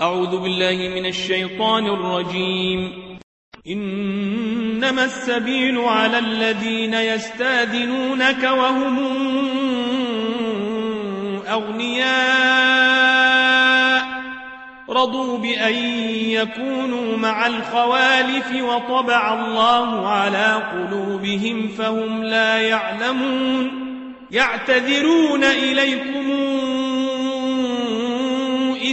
أعوذ بالله من الشيطان الرجيم. إنما السبيل على الذين يستاذنونك وهم أغنياء. رضوا بأن يكونوا مع الخوالف وطبع الله على قلوبهم فهم لا يعلمون. يعتذرون إليكم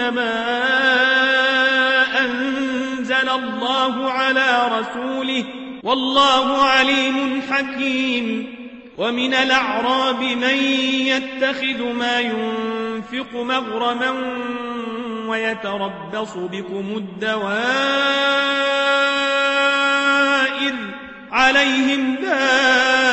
ما أنزل الله على رسوله والله عليم حكيم ومن الأعراب من يتخذ ما ينفق مغرما ويتربص بكم الدوائر عليهم دائرة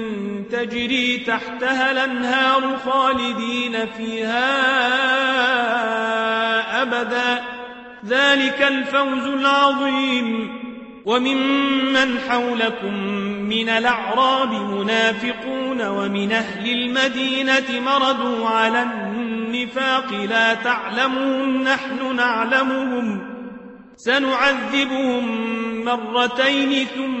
تجري تحتها الأنهار خالدين فيها أبدا. ذلك الفوز العظيم. وممن حولكم من الأعراب منافقون ومن أهل المدينة مردوا على النفاق. لا تعلمون نحن نعلمهم. سنعذبهم مرتين ثم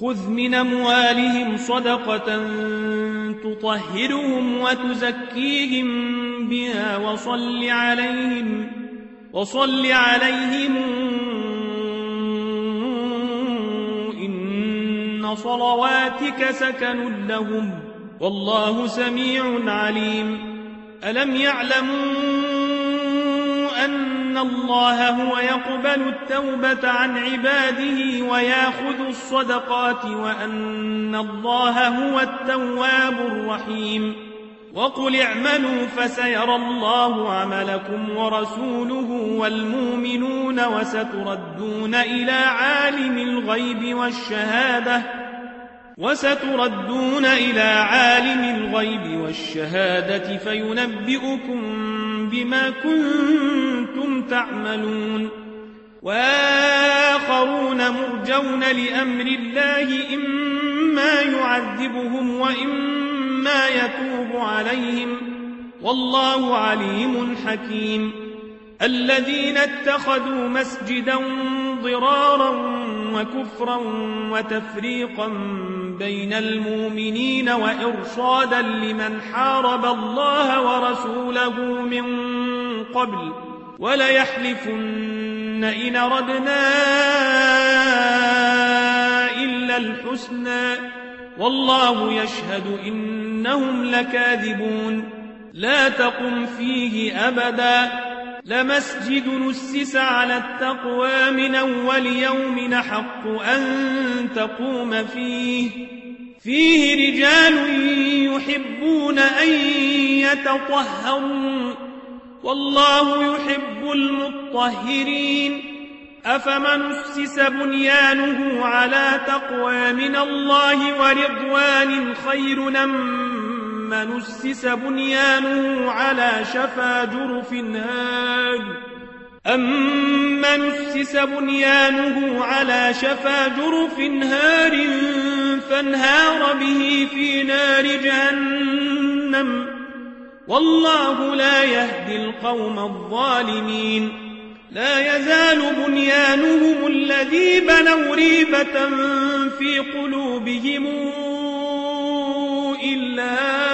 خذ من أموالهم صدقة تطهرهم وتزكيهم بها وصل عليهم وصل عليهم إن صلواتك سكن لهم والله سميع عليم. ألم يعلموا أن الله هو يقبل التوبة عن عباده وياخذ الصدقات وأن الله هو التواب الرحيم وقل اعملوا فسيرى الله عملكم ورسوله والمؤمنون وستردون إلى عالم الغيب والشهادة وستردون إلى عالم الغيب والشهادة فينبئكم بما كنتم تعملون وآخرون مرجون لأمر الله إما يعذبهم وإما يتوب عليهم. والله عليم حكيم. الذين اتخذوا مسجدا ضرارا وكفرا وتفريقا بين المؤمنين وإرصادا لمن حارب الله ورسوله من قبل وليحلفن إن ردنا إلا الحسنى والله يشهد إنهم لكاذبون لا تقم فيه أبدا لمسجد نسس على التقوى من أول يوم نحق أن تقوم فيه. فيه رجال يحبون أن يتطهروا. والله يحب المطهرين. أفمن أسس بنيانه على تقوى من الله ورضوان خير من أسس بنيانه على شفا جرف هاد أمن أسس بنيانه على شفا جرف هار فانهار به في نار جهنم. والله لا يهدي القوم الظالمين. لا يزال بنيانهم الذي بنوا ريبة في قلوبهم إلا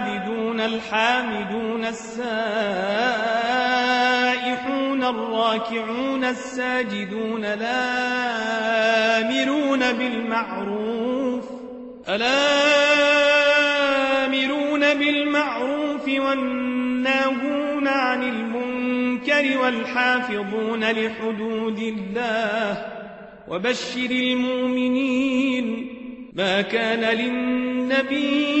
العابدون الحامدون السائحون الراكعون الساجدون الآمرون بالمعروف الآمرون بالمعروف والناهون عن المنكر والحافظون لحدود الله وبشر المؤمنين ما كان للنبي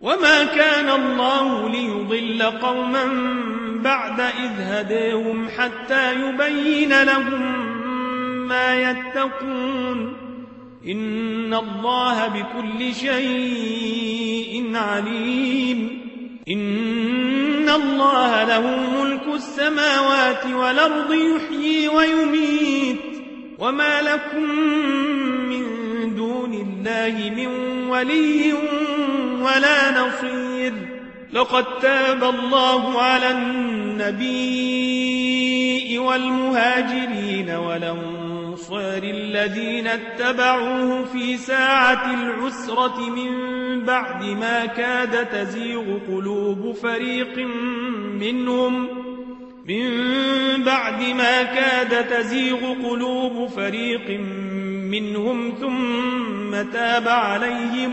وما كان الله ليضل قوما بعد إذ هديهم حتى يبين لهم ما يتقون إن الله بكل شيء عليم إن الله له ملك السماوات والأرض يحيي ويميت وما لكم من دون الله من ولي ولا نصير. لقد تاب الله على النبي والمهاجرين والأنصار الذين اتبعوه في ساعة العسرة من بعد ما كاد تزيغ قلوب فريق منهم. من بعد ما كاد تزيغ قلوب فريق منهم ثم تاب عليهم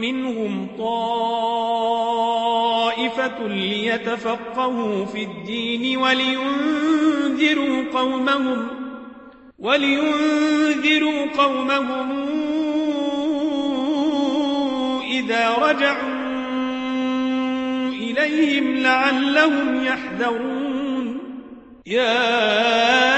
منهم طائفة ليتفقهوا في الدين ولينذروا قومهم ولينذروا قومهم إذا رجعوا إليهم لعلهم يحذرون. يا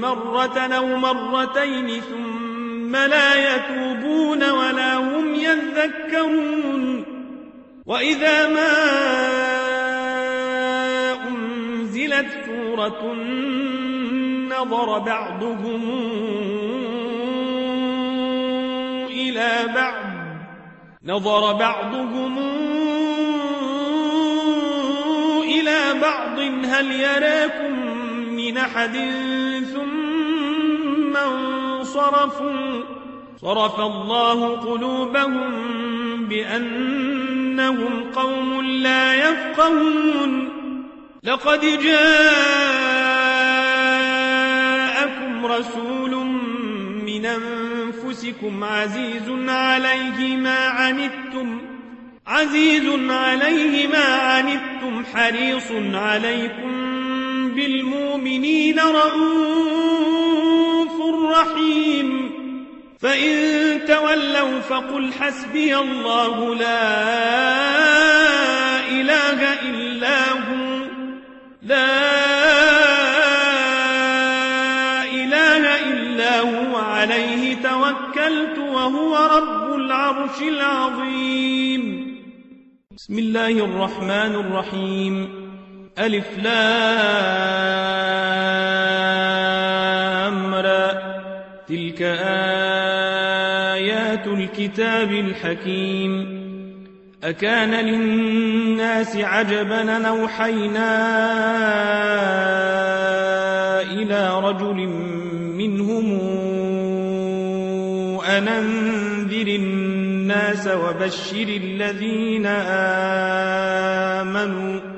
مرة أو مرتين ثم لا يتوبون ولا هم يذكرون. وإذا ما أنزلت سورة نظر بعضهم إلى بعض. نظر بعضهم إلى بعض. هل يراكم من أحد ثم انصرفوا. صرف الله قلوبهم بأنهم قوم لا يفقهون. لقد جاءكم رسول من أنفسكم عزيز عليه ما عنتم. عزيز عليه ما عنتم. حريص عليكم بالمؤمنين رؤوف رحيم. فإن تولوا فقل حسبي الله لا إله إلا هو. لا إله إلا هو. عليه توكلت وهو رب العرش العظيم. بسم الله الرحمن الرحيم. ألف لامرى تلك آيات الكتاب الحكيم. أكان للناس عجبا نوحينا إلى رجل منهم أننذر الناس وبشر الذين آمنوا.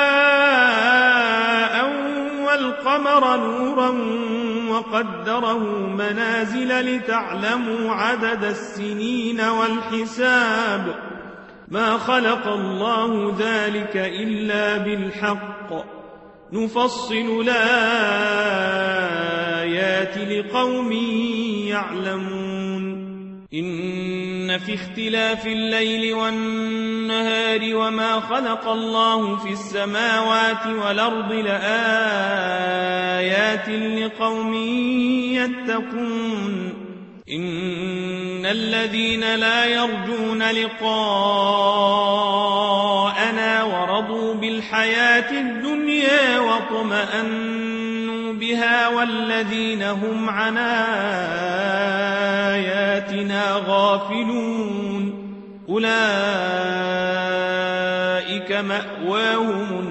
والقمر نورا وقدره منازل لتعلموا عدد السنين والحساب. ما خلق الله ذلك إلا بالحق. نفصل الآيات لقوم يعلمون. إن في اختلاف الليل والنهار وما خلق الله في السماوات والأرض لآيات لقوم يتقون إن الذين لا يرجون لقاءنا ورضوا بالحياة الدنيا واطمأنوا بها والذين هم عن آياتنا غافلون أولئك مأواهم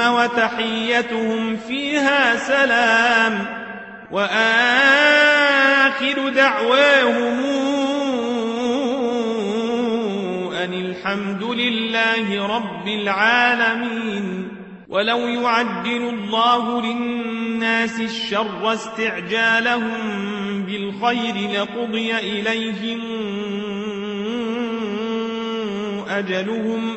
وتحيتهم فيها سلام وآخر دعواهم أن الحمد لله رب العالمين ولو يعجل الله للناس الشر استعجالهم بالخير لقضي إليهم أجلهم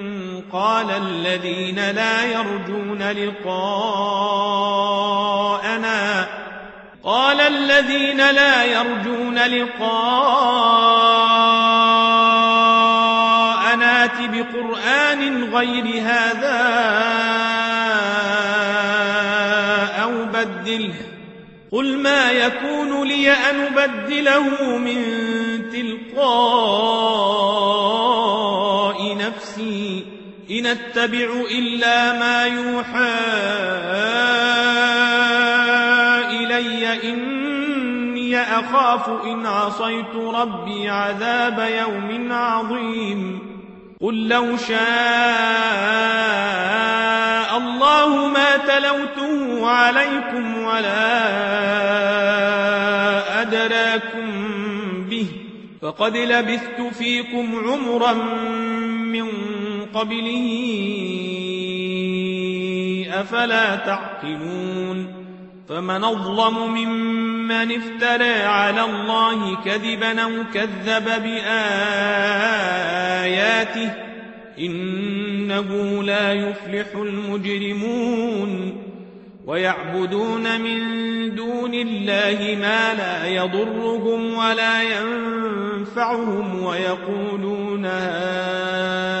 قال الذين لا يرجون لقاءنا قال الذين لا يرجون لقاءنا بقرآن غير هذا أو بدله قل ما يكون لي أن أبدله من تلقاء نفسي إن اتبع إلا ما يوحى إلي إني أخاف إن عصيت ربي عذاب يوم عظيم. قل لو شاء الله ما تلوته عليكم ولا أدراكم به فقد لبثت فيكم عمرا من قبله أفلا تعقلون فمن أظلم ممن افترى على الله كذبا أو كذب بآياته إنه لا يفلح المجرمون ويعبدون من دون الله ما لا يضرهم ولا ينفعهم ويقولون هؤلاء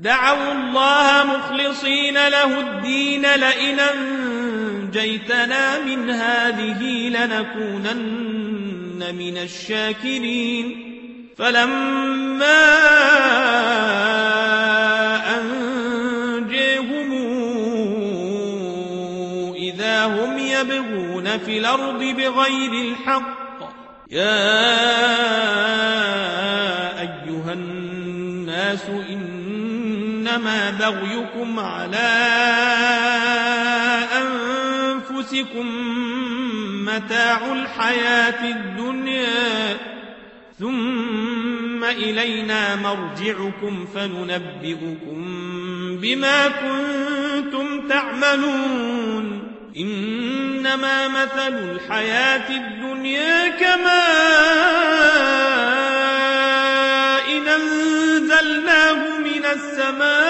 دعوا الله مخلصين له الدين لئن أنجيتنا من هذه لنكونن من الشاكرين. فلما أنجيهم إذا هم يبغون في الأرض بغير الحق يا أيها الناس إنما بغيكم على أنفسكم متاع الحياة الدنيا ثم إلينا مرجعكم فننبئكم بما كنتم تعملون. إنما مثل الحياة الدنيا كما إن أنزلناه من السماء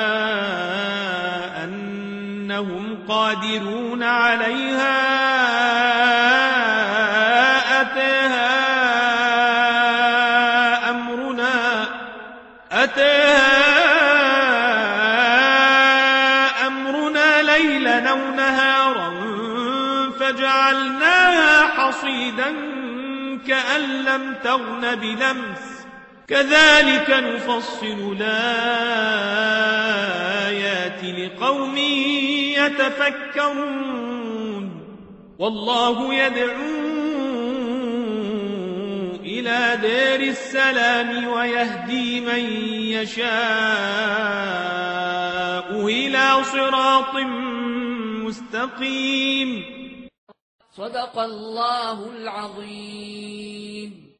أنهم قادرون عليها. أتاها أمرنا. أتاها أمرنا ليلا أو نهارا فجعلناها حصيدا كأن لم تغن بلمس. كذلك نفصل الآيات لقوم يتفكرون والله يدعو إلى دار السلام ويهدي من يشاء إلى صراط مستقيم. صدق الله العظيم.